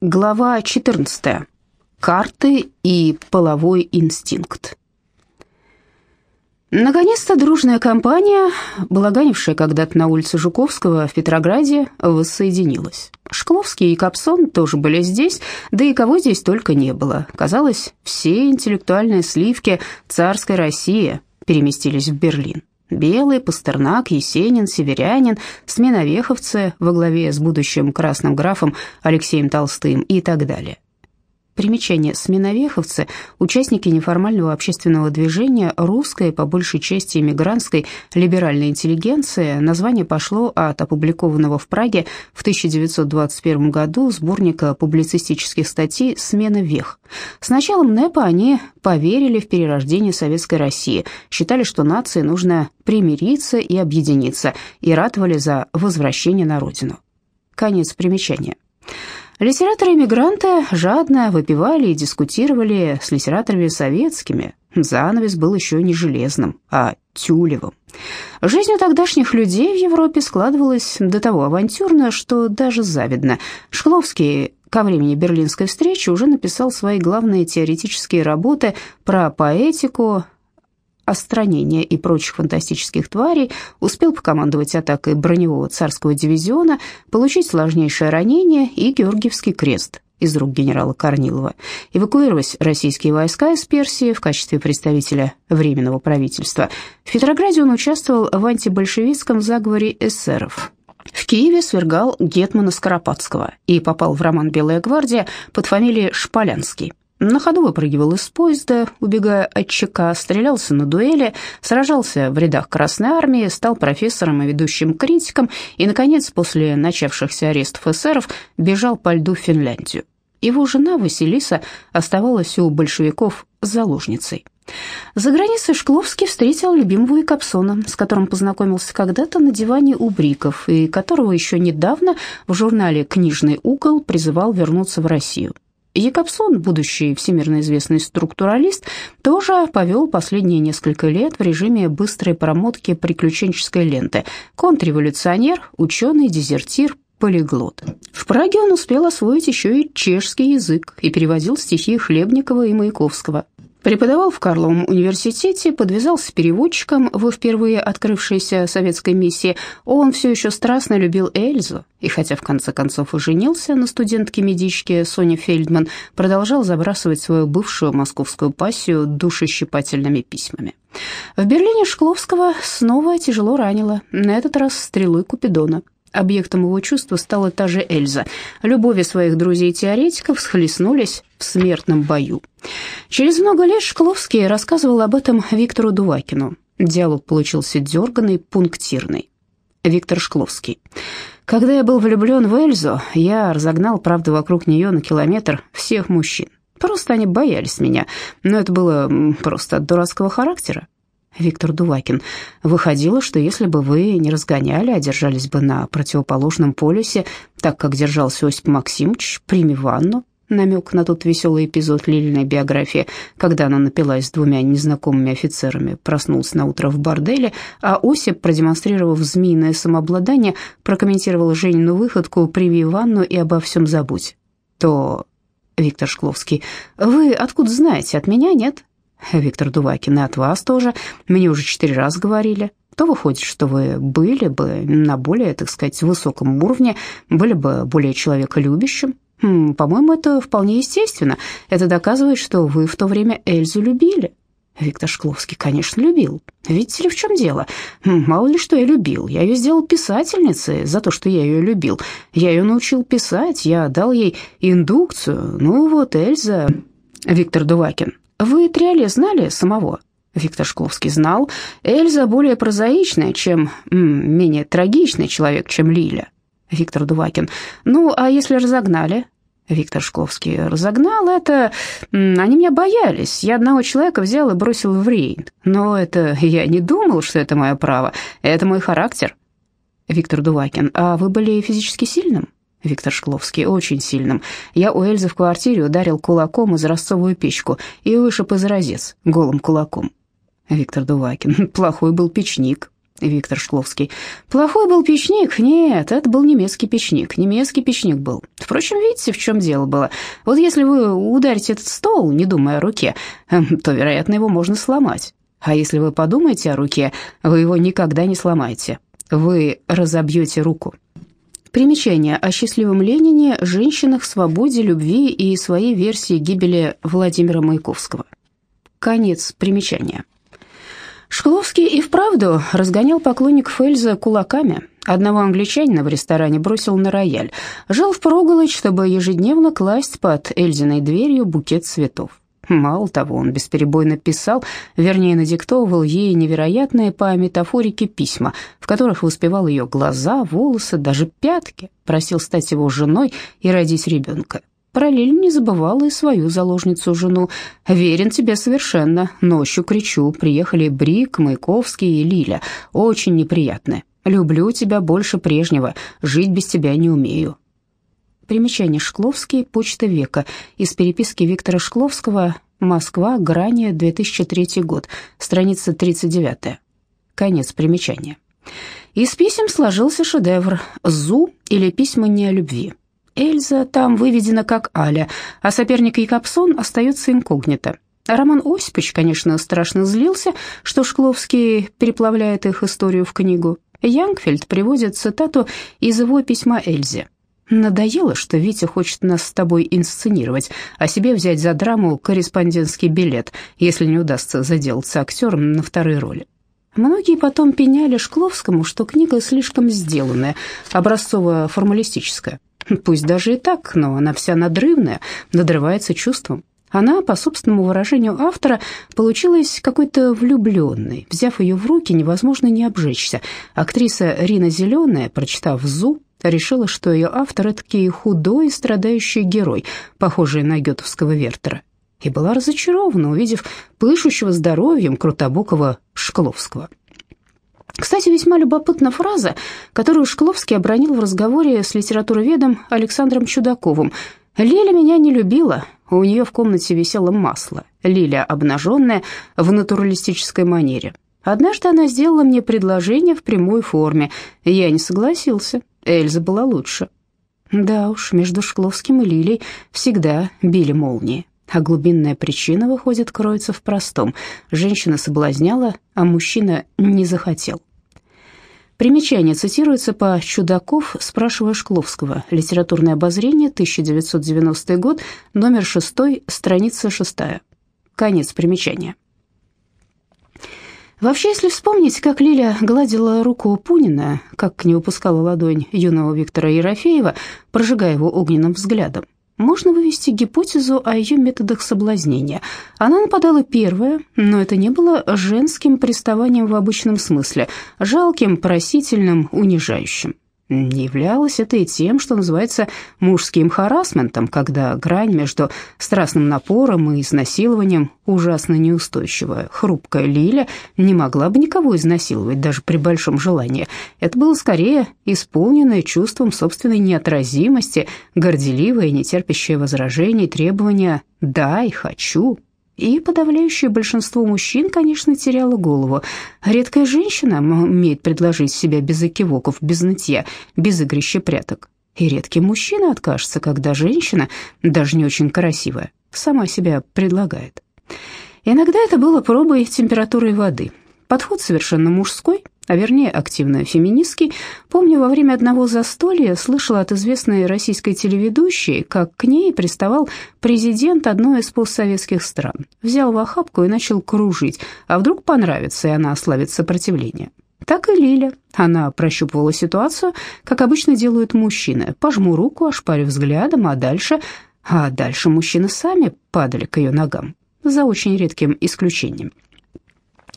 Глава 14. Карты и половой инстинкт. Наконец-то дружная компания, балаганившая когда-то на улице Жуковского в Петрограде, воссоединилась. Шкловский и Капсон тоже были здесь, да и кого здесь только не было. Казалось, все интеллектуальные сливки царской России переместились в Берлин. Белый, Пастернак, Есенин, Северянин, сменовеховцы во главе с будущим красным графом Алексеем Толстым и так далее. Примечание. Сменовеховцы – участники неформального общественного движения русской, по большей части иммигрантской, либеральной интеллигенции. Название пошло от опубликованного в Праге в 1921 году сборника публицистических статей «Смена вех». С началом НЭПа они поверили в перерождение Советской России, считали, что нации нужно примириться и объединиться, и ратовали за возвращение на родину. Конец примечания. Литераторы-эмигранты жадно выпивали и дискутировали с литераторами советскими. Занавес был еще не железным, а тюлевым. Жизнь у тогдашних людей в Европе складывалась до того авантюрно, что даже завидно. Шкловский ко времени Берлинской встречи уже написал свои главные теоретические работы про поэтику, остранения и прочих фантастических тварей, успел покомандовать атакой броневого царского дивизиона, получить сложнейшее ранение и Георгиевский крест из рук генерала Корнилова, эвакуировать российские войска из Персии в качестве представителя Временного правительства. В Петрограде он участвовал в антибольшевистском заговоре эсеров. В Киеве свергал Гетмана Скоропадского и попал в роман «Белая гвардия» под фамилией Шполянский. На ходу выпрыгивал из поезда, убегая от ЧК, стрелялся на дуэли, сражался в рядах Красной Армии, стал профессором и ведущим критиком и, наконец, после начавшихся арестов эсеров, бежал по льду в Финляндию. Его жена Василиса оставалась у большевиков заложницей. За границей Шкловский встретил любимого Якобсона, с которым познакомился когда-то на диване у Бриков, и которого еще недавно в журнале «Книжный угол» призывал вернуться в Россию. Якобсон, будущий всемирно известный структуралист, тоже повел последние несколько лет в режиме быстрой промотки приключенческой ленты. Контрреволюционер, ученый, дезертир, полиглот. В Праге он успел освоить еще и чешский язык и переводил стихи Хлебникова и Маяковского. Преподавал в Карловом университете, подвязался переводчиком в впервые открывшейся советской миссии. Он все еще страстно любил Эльзу, и хотя в конце концов и женился на студентке-медичке Соне Фельдман, продолжал забрасывать свою бывшую московскую пассию душещипательными письмами. В Берлине Шкловского снова тяжело ранило, на этот раз стрелой Купидона. Объектом его чувства стала та же Эльза. Любови своих друзей-теоретиков схлестнулись в смертном бою. Через много лет Шкловский рассказывал об этом Виктору Дувакину. Диалог получился дерганный, пунктирный. Виктор Шкловский. Когда я был влюблен в Эльзу, я разогнал, правда, вокруг нее на километр всех мужчин. Просто они боялись меня, но это было просто от дурацкого характера. Виктор Дувакин. Выходило, что если бы вы не разгоняли, а держались бы на противоположном полюсе, так как держался Осип Максимович, прими ванну. Намек на тот веселый эпизод Лилиной биографии, когда она напилась с двумя незнакомыми офицерами, проснулась на утро в борделе, а Осип, продемонстрировав змеиное самообладание, прокомментировал Женину выходку «Прими ванну и обо всем забудь». То Виктор Шкловский. «Вы откуда знаете? От меня нет?» Виктор Дувакин, и от вас тоже. Мне уже четыре раза говорили. То выходит, что вы были бы на более, так сказать, высоком уровне, были бы более человеколюбящим. По-моему, это вполне естественно. Это доказывает, что вы в то время Эльзу любили. Виктор Шкловский, конечно, любил. Видите ли, в чем дело? Мало ли что я любил. Я ее сделал писательницей за то, что я ее любил. Я ее научил писать, я дал ей индукцию. Ну вот, Эльза... Виктор Дувакин, вы Триоле знали самого? Виктор Шкловский знал. Эльза более прозаичная, чем... менее трагичный человек, чем Лиля. Виктор Дувакин. Ну, а если разогнали? Виктор Шкловский. Разогнал это... Они меня боялись. Я одного человека взял и бросил в Рейн. Но это... Я не думал, что это мое право. Это мой характер. Виктор Дувакин. А вы были физически сильным? Виктор Шкловский, очень сильным. Я у Эльзы в квартире ударил кулаком из ростовую печку и вышиб из розец голым кулаком. Виктор Дувакин, плохой был печник. Виктор Шкловский. «Плохой был печник? Нет, это был немецкий печник. Немецкий печник был. Впрочем, видите, в чем дело было? Вот если вы ударите этот стол, не думая о руке, эм, то, вероятно, его можно сломать. А если вы подумаете о руке, вы его никогда не сломаете. Вы разобьете руку». Примечание о счастливом Ленине, женщинах, свободе, любви и своей версии гибели Владимира Маяковского. Конец примечания. Шкловский и вправду разгонял поклонников Эльзы кулаками. Одного англичанина в ресторане бросил на рояль. Жил в проголодь, чтобы ежедневно класть под Эльзиной дверью букет цветов. Мало того, он бесперебойно писал, вернее, надиктовывал ей невероятные по метафорике письма, в которых воспевал ее глаза, волосы, даже пятки, просил стать его женой и родить ребенка. Параллельно не забывала и свою заложницу-жену. «Верен тебе совершенно. Ночью кричу. Приехали Брик, Маяковский и Лиля. Очень неприятны. Люблю тебя больше прежнего. Жить без тебя не умею». Примечание Шкловский, Почта века. Из переписки Виктора Шкловского «Москва, Грани, 2003 год». Страница 39. Конец примечания. Из писем сложился шедевр «Зу» или «Письма не о любви». Эльза там выведена как Аля, а соперник Якобсон остается инкогнито. Роман Осипович, конечно, страшно злился, что Шкловский переплавляет их историю в книгу. Янгфельд приводит цитату из его письма Эльзе. «Надоело, что Витя хочет нас с тобой инсценировать, а себе взять за драму корреспондентский билет, если не удастся заделаться актером на второй роли». Многие потом пеняли Шкловскому, что книга слишком сделанная, образцово-формалистическая. Пусть даже и так, но она вся надрывная, надрывается чувством. Она, по собственному выражению автора, получилась какой-то влюбленной. Взяв ее в руки, невозможно не обжечься. Актриса Рина Зеленая, прочитав «Зу», решила, что ее автор – этакий худой страдающий герой, похожий на гетовского Вертера, и была разочарована, увидев пышущего здоровьем крутобокого Шкловского. Кстати, весьма любопытна фраза, которую Шкловский обронил в разговоре с литературоведом Александром Чудаковым. «Лиля меня не любила, у нее в комнате висело масло. Лиля обнаженная в натуралистической манере. Однажды она сделала мне предложение в прямой форме. Я не согласился. Эльза была лучше». Да уж, между Шкловским и Лилей всегда били молнии. А глубинная причина, выходит, кроется в простом. Женщина соблазняла, а мужчина не захотел. Примечание цитируется по Чудаков, спрашивая Шкловского. Литературное обозрение, 1990 год, номер 6, страница 6. Конец примечания. Вообще, если вспомнить, как Лиля гладила руку Пунина, как не упускала ладонь юного Виктора Ерофеева, прожигая его огненным взглядом, можно вывести гипотезу о ее методах соблазнения. Она нападала первая, но это не было женским приставанием в обычном смысле, жалким, просительным, унижающим. Не являлось это и тем, что называется мужским харасментом, когда грань между страстным напором и изнасилованием ужасно неустойчивая. Хрупкая Лиля не могла бы никого изнасиловать, даже при большом желании. Это было скорее исполненное чувством собственной неотразимости, горделивое и нетерпящее возражений, требования «дай, хочу», и подавляющее большинство мужчин, конечно, теряло голову. Редкая женщина умеет предложить себя без экивоков, без нытья, без игрища пряток. И редкий мужчина откажется, когда женщина, даже не очень красивая, сама себя предлагает. Иногда это было пробой температуры воды. Подход совершенно мужской – а вернее активно феминистский, помню, во время одного застолья слышала от известной российской телеведущей, как к ней приставал президент одной из постсоветских стран. Взял в охапку и начал кружить, а вдруг понравится, и она ослабит сопротивление. Так и Лиля. Она прощупывала ситуацию, как обычно делают мужчины. Пожму руку, ошпарю взглядом, а дальше... А дальше мужчины сами падали к ее ногам, за очень редким исключением.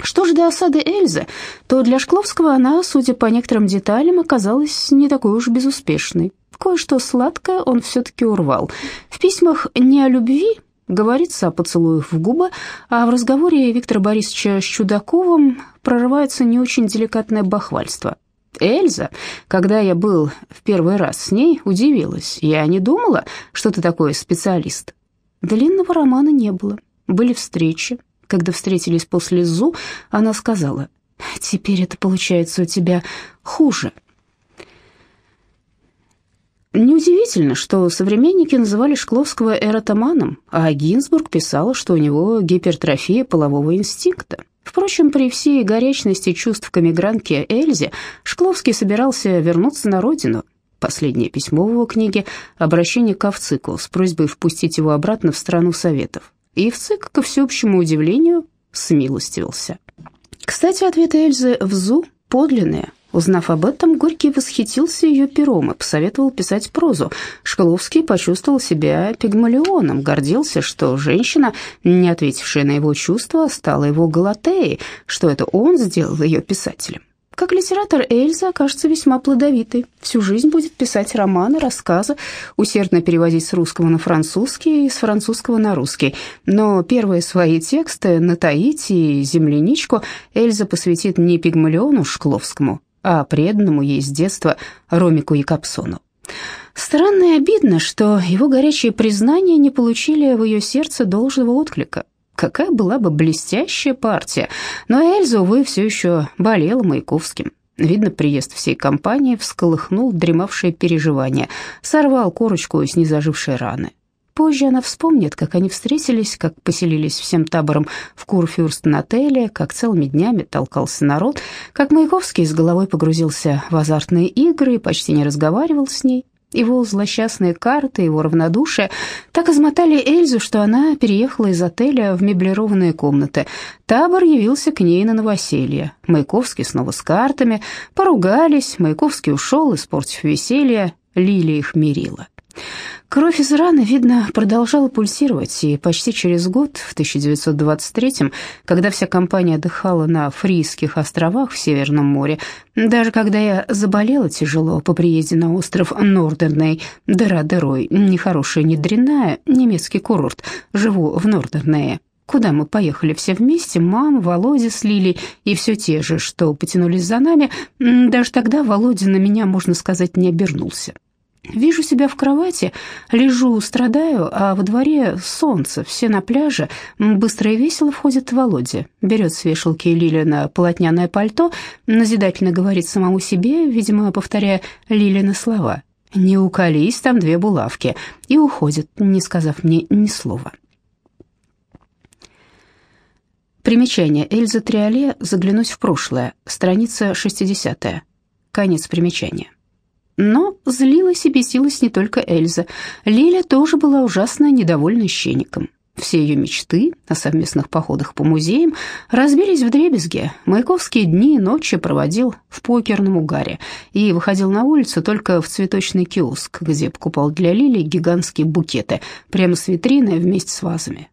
Что же до осады Эльзы, то для Шкловского она, судя по некоторым деталям, оказалась не такой уж безуспешной. Кое-что сладкое он все-таки урвал. В письмах не о любви говорится о поцелуях в губы, а в разговоре Виктора Борисовича с Чудаковым прорывается не очень деликатное бахвальство. Эльза, когда я был в первый раз с ней, удивилась. Я не думала, что ты такой специалист. Длинного романа не было. Были встречи, когда встретились после ЗУ, она сказала, Теперь это получается у тебя хуже. Неудивительно, что современники называли Шкловского эротоманом, а Гинзбург писал, что у него гипертрофия полового инстинкта. Впрочем, при всей горячности чувств к эмигрантке Эльзе Шкловский собирался вернуться на родину. Последнее письмо в его книге – обращение к Овцику с просьбой впустить его обратно в страну Советов. И Вцик, ко всеобщему удивлению, смилостивился. Кстати, ответы Эльзы в ЗУ подлинные. Узнав об этом, Горький восхитился ее пером и посоветовал писать прозу. Шкловский почувствовал себя пигмалионом, гордился, что женщина, не ответившая на его чувства, стала его галатеей, что это он сделал ее писателем. Как литератор Эльза окажется весьма плодовитой. Всю жизнь будет писать романы, рассказы, усердно переводить с русского на французский и с французского на русский. Но первые свои тексты на Таити и «Земляничку» Эльза посвятит не Пигмалиону Шкловскому, а преданному ей с детства Ромику Якобсону. Странно и обидно, что его горячие признания не получили в ее сердце должного отклика. Какая была бы блестящая партия, но Эльза, увы, все еще болела Маяковским. Видно, приезд всей компании всколыхнул дремавшее переживание, сорвал корочку с незажившей раны. Позже она вспомнит, как они встретились, как поселились всем табором в Курфюрстен-отеле, как целыми днями толкался народ, как Маяковский с головой погрузился в азартные игры и почти не разговаривал с ней. Его злосчастные карты, его равнодушие так измотали Эльзу, что она переехала из отеля в меблированные комнаты. Табор явился к ней на новоселье. Маяковский снова с картами. Поругались, Маяковский ушел, испортив веселье. Лилия их мирила. Кровь из раны, видно, продолжала пульсировать, и почти через год, в 1923-м, когда вся компания отдыхала на Фрийских островах в Северном море, даже когда я заболела тяжело по приезде на остров Нордерней, дыра дырой, нехорошая, не дрянная, немецкий курорт, живу в Нордернее, куда мы поехали все вместе, мама, Володя с Лилей и все те же, что потянулись за нами, даже тогда Володя на меня, можно сказать, не обернулся. Вижу себя в кровати, лежу, страдаю, а во дворе солнце, все на пляже. Быстро и весело входит Володя, берет с вешалки Лилина полотняное пальто, назидательно говорит самому себе, видимо, повторяя Лилины слова. «Не уколись, там две булавки», и уходит, не сказав мне ни слова. Примечание. Эльза Триоле «Заглянуть в прошлое», страница 60 Конец примечания. Но злилась и бесилась не только Эльза. Лиля тоже была ужасно недовольна щенником. Все ее мечты о совместных походах по музеям разбились в дребезги. Маяковские дни и ночи проводил в покерном угаре и выходил на улицу только в цветочный киоск, где покупал для Лили гигантские букеты прямо с витрины вместе с вазами.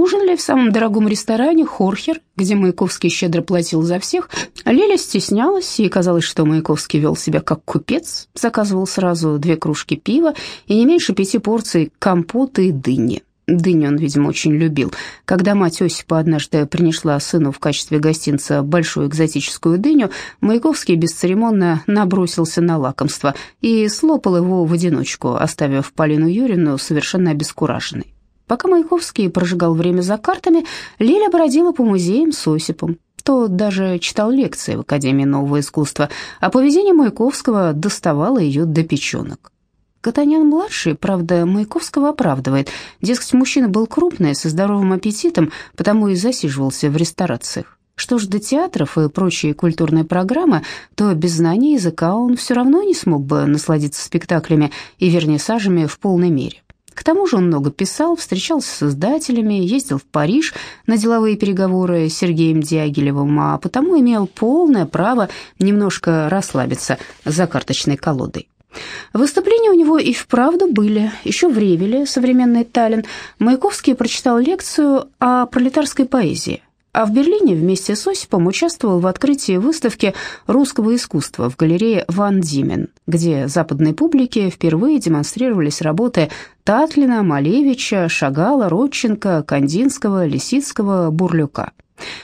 Ужинали в самом дорогом ресторане «Хорхер», где Маяковский щедро платил за всех. Лиля стеснялась, и казалось, что Маяковский вел себя как купец, заказывал сразу две кружки пива и не меньше пяти порций компота и дыни. Дыню он, видимо, очень любил. Когда мать Осипа однажды принесла сыну в качестве гостинца большую экзотическую дыню, Маяковский бесцеремонно набросился на лакомство и слопал его в одиночку, оставив Полину Юрину совершенно обескураженной. Пока Маяковский прожигал время за картами, Лиля бродила по музеям с Осипом. Тот даже читал лекции в Академии нового искусства, а поведение Маяковского доставало ее до печенок. Катанян-младший, правда, Маяковского оправдывает. Дескать, мужчина был крупный, со здоровым аппетитом, потому и засиживался в ресторациях. Что ж до театров и прочей культурной программы, то без знания языка он все равно не смог бы насладиться спектаклями и вернисажами в полной мере. К тому же он много писал, встречался с издателями, ездил в Париж на деловые переговоры с Сергеем Дягилевым, а потому имел полное право немножко расслабиться за карточной колодой. Выступления у него и вправду были. Еще в Ревеле, современный Таллин, Маяковский прочитал лекцию о пролетарской поэзии а в Берлине вместе с Осипом участвовал в открытии выставки русского искусства в галерее Ван Димен, где западной публике впервые демонстрировались работы Татлина, Малевича, Шагала, Родченко, Кандинского, Лисицкого, Бурлюка.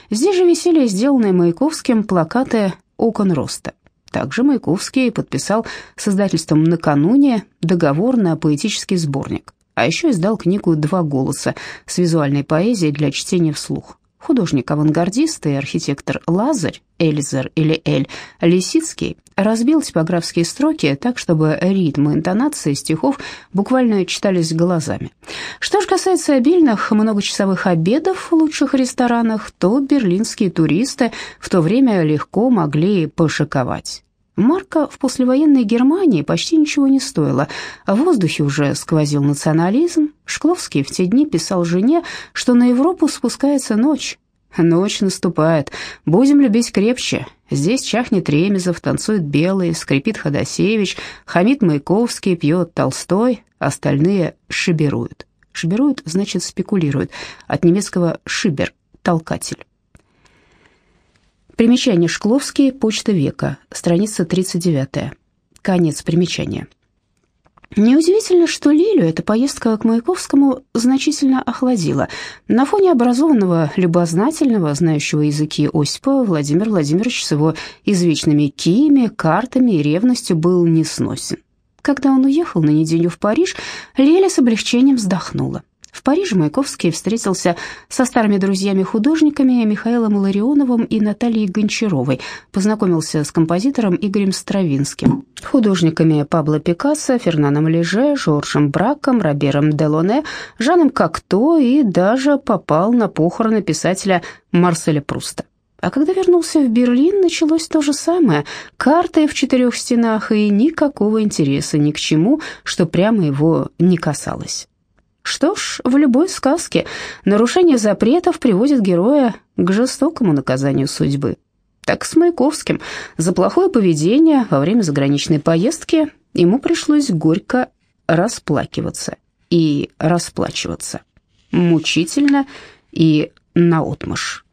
Здесь же висели сделанные Маяковским плакаты «Окон роста». Также Маяковский подписал с издательством «Накануне» договор на поэтический сборник, а еще издал книгу «Два голоса» с визуальной поэзией для чтения вслух Художник-авангардист и архитектор Лазарь, Эльзер или Эль Лисицкий разбил типографские строки так, чтобы ритм и интонации стихов буквально читались глазами. Что же касается обильных многочасовых обедов в лучших ресторанах, то берлинские туристы в то время легко могли пошиковать. Марка в послевоенной Германии почти ничего не стоила. В воздухе уже сквозил национализм. Шкловский в те дни писал жене, что на Европу спускается ночь. Ночь наступает. Будем любить крепче. Здесь чахнет Ремезов, танцует Белый, скрипит Ходосевич, хамит Маяковский, пьет Толстой, остальные шиберуют. Шиберуют значит спекулируют. От немецкого шибер – толкатель. Примечание Шкловский, почта века, страница 39. Конец примечания. Неудивительно, что Лилю эта поездка к Маяковскому значительно охладила. На фоне образованного, любознательного, знающего языки Осипа, Владимир Владимирович с его извечными киями, картами и ревностью был несносен. Когда он уехал на неделю в Париж, Лиля с облегчением вздохнула. В Париже Маяковский встретился со старыми друзьями-художниками Михаилом Ларионовым и Натальей Гончаровой, познакомился с композитором Игорем Стравинским, художниками Пабло Пикассо, Фернаном Леже, Жоржем Браком, Робером Делоне, Жаном Кокто и даже попал на похороны писателя Марселя Пруста. А когда вернулся в Берлин, началось то же самое. Карты в четырех стенах и никакого интереса ни к чему, что прямо его не касалось. Что ж, в любой сказке нарушение запретов приводит героя к жестокому наказанию судьбы. Так с Маяковским. За плохое поведение во время заграничной поездки ему пришлось горько расплакиваться и расплачиваться. Мучительно и наотмашь.